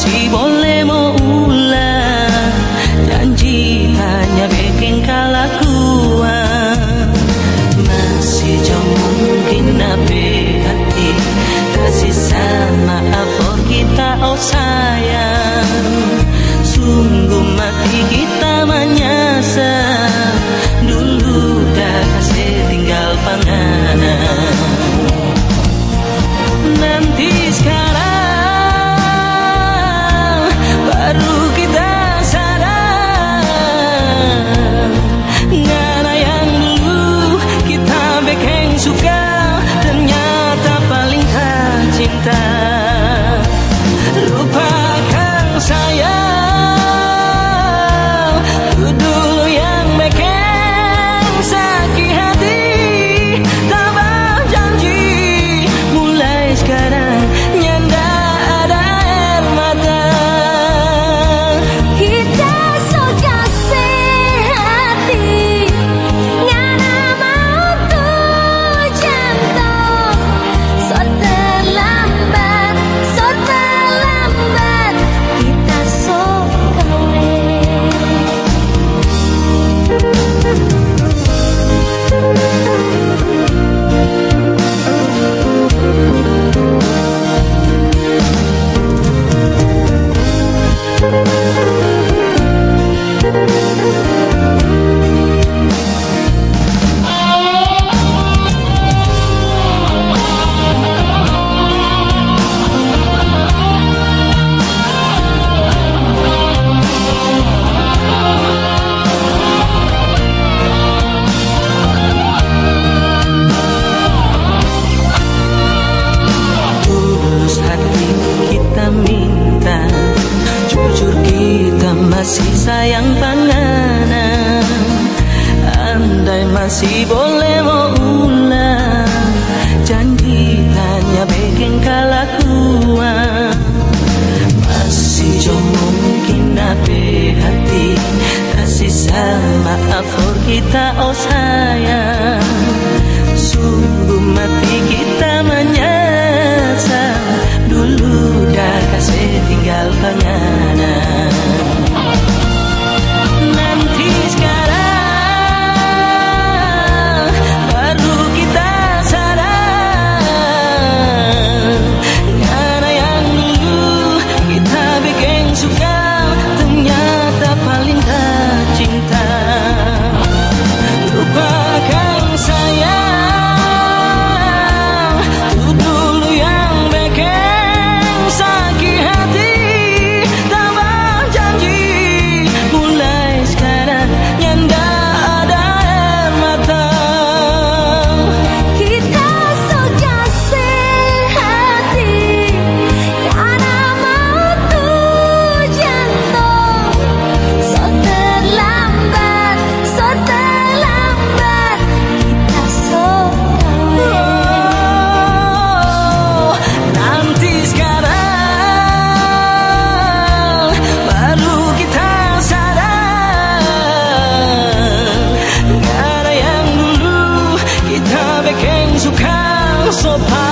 Andai masih kasih sayang panganan. Andai masih boleh mau ulang Janji tanya bikin kalah kuat Masih jomblo mungkin nape hati Kasih sama afor kita oh sayang. Sungguh mati kita menyesal Dulu dah kasih tinggal penganan. so high.